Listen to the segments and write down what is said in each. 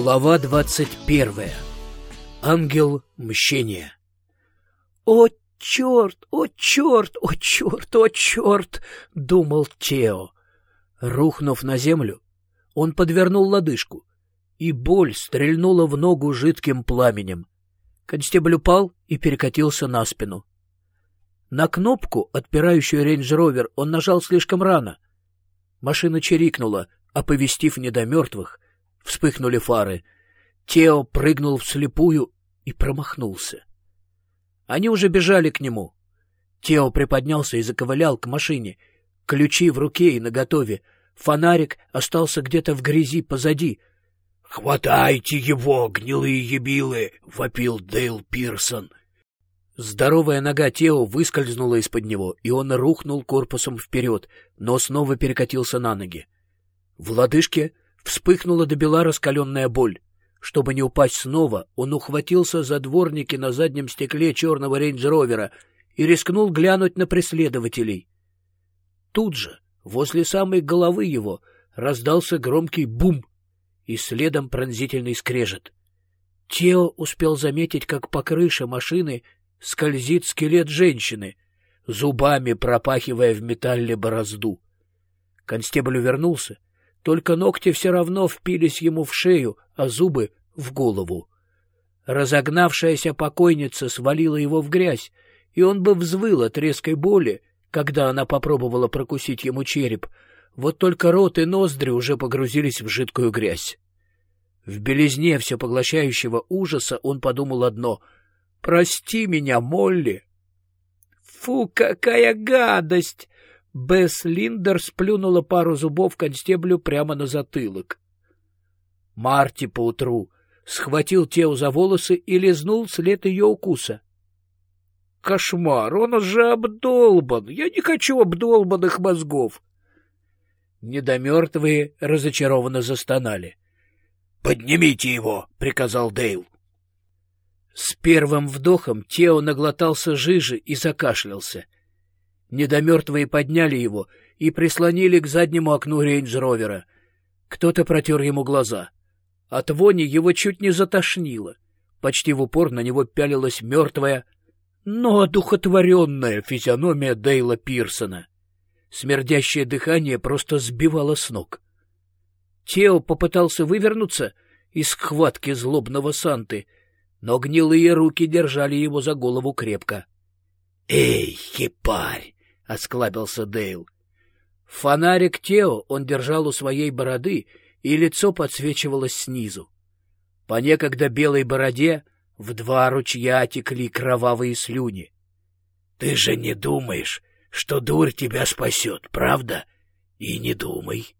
Глава двадцать первая. Ангел мщения. «О, черт! О, черт! О, черт! О, черт!» — думал Тео. Рухнув на землю, он подвернул лодыжку, и боль стрельнула в ногу жидким пламенем. Констебль упал и перекатился на спину. На кнопку, отпирающую рейндж-ровер, он нажал слишком рано. Машина чирикнула, оповестив недомертвых. Вспыхнули фары. Тео прыгнул вслепую и промахнулся. Они уже бежали к нему. Тео приподнялся и заковылял к машине. Ключи в руке и наготове. Фонарик остался где-то в грязи позади. — Хватайте его, гнилые ебилы! — вопил Дейл Пирсон. Здоровая нога Тео выскользнула из-под него, и он рухнул корпусом вперед, но снова перекатился на ноги. В лодыжке вспыхнула до бела раскаленная боль. Чтобы не упасть снова, он ухватился за дворники на заднем стекле черного рейндж-ровера и рискнул глянуть на преследователей. Тут же, возле самой головы его, раздался громкий бум и следом пронзительный скрежет. Тео успел заметить, как по крыше машины — скользит скелет женщины, зубами пропахивая в металле борозду. Констебль увернулся, только ногти все равно впились ему в шею, а зубы — в голову. Разогнавшаяся покойница свалила его в грязь, и он бы взвыл от резкой боли, когда она попробовала прокусить ему череп, вот только рот и ноздри уже погрузились в жидкую грязь. В белизне всепоглощающего ужаса он подумал одно — Прости меня, Молли. Фу, какая гадость! Бесс Линдер сплюнула пару зубов констеблю прямо на затылок. Марти поутру схватил Тео за волосы и лизнул след ее укуса. — Кошмар, он же обдолбан! Я не хочу обдолбанных мозгов! Недомертвые разочарованно застонали. — Поднимите его! — приказал Дейл. С первым вдохом Тео наглотался жижи и закашлялся. Недомертвые подняли его и прислонили к заднему окну рейндж-ровера. Кто-то протер ему глаза. От вони его чуть не затошнило. Почти в упор на него пялилась мертвая, но одухотворенная физиономия Дейла Пирсона. Смердящее дыхание просто сбивало с ног. Тео попытался вывернуться из схватки злобного Санты — но гнилые руки держали его за голову крепко. — Эй, хипарь! — осклабился Дейл. Фонарик Тео он держал у своей бороды, и лицо подсвечивалось снизу. По некогда белой бороде в два ручья текли кровавые слюни. — Ты же не думаешь, что дурь тебя спасет, правда? И не думай.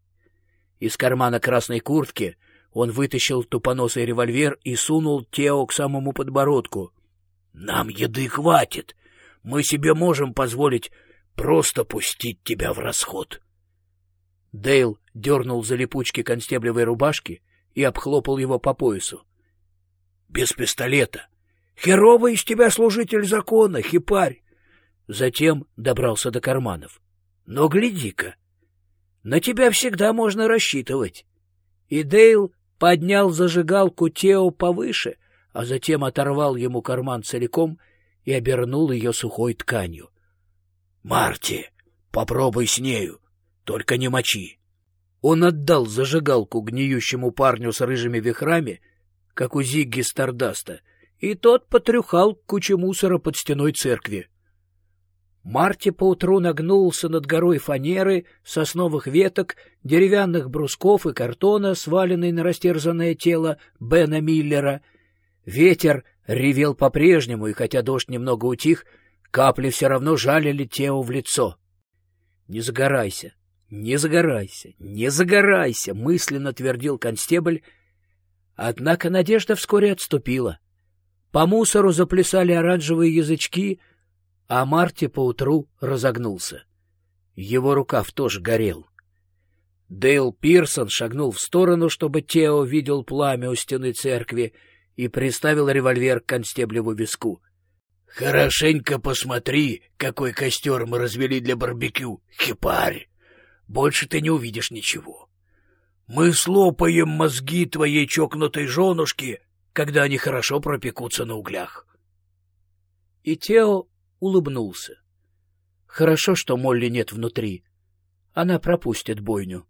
Из кармана красной куртки он вытащил тупоносый револьвер и сунул Тео к самому подбородку. — Нам еды хватит. Мы себе можем позволить просто пустить тебя в расход. Дейл дернул за липучки констеблевой рубашки и обхлопал его по поясу. — Без пистолета. Херовый из тебя служитель закона, хипарь. Затем добрался до карманов. — Но гляди-ка, на тебя всегда можно рассчитывать. И Дейл поднял зажигалку Тео повыше, а затем оторвал ему карман целиком и обернул ее сухой тканью. — Марти, попробуй с нею, только не мочи. Он отдал зажигалку гниющему парню с рыжими вихрами, как у Зигги Стардаста, и тот потрюхал кучу мусора под стеной церкви. Марти поутру нагнулся над горой фанеры, сосновых веток, деревянных брусков и картона, сваленной на растерзанное тело Бена Миллера. Ветер ревел по-прежнему, и хотя дождь немного утих, капли все равно жалили Тео в лицо. — Не загорайся, не загорайся, не загорайся, — мысленно твердил констебль. Однако надежда вскоре отступила. По мусору заплясали оранжевые язычки — а Марти поутру разогнулся. Его рукав тоже горел. Дейл Пирсон шагнул в сторону, чтобы Тео видел пламя у стены церкви, и приставил револьвер к констеблеву виску. — Хорошенько посмотри, какой костер мы развели для барбекю, хипарь. Больше ты не увидишь ничего. Мы слопаем мозги твоей чокнутой женушки, когда они хорошо пропекутся на углях. И Тео улыбнулся. Хорошо, что Молли нет внутри. Она пропустит бойню.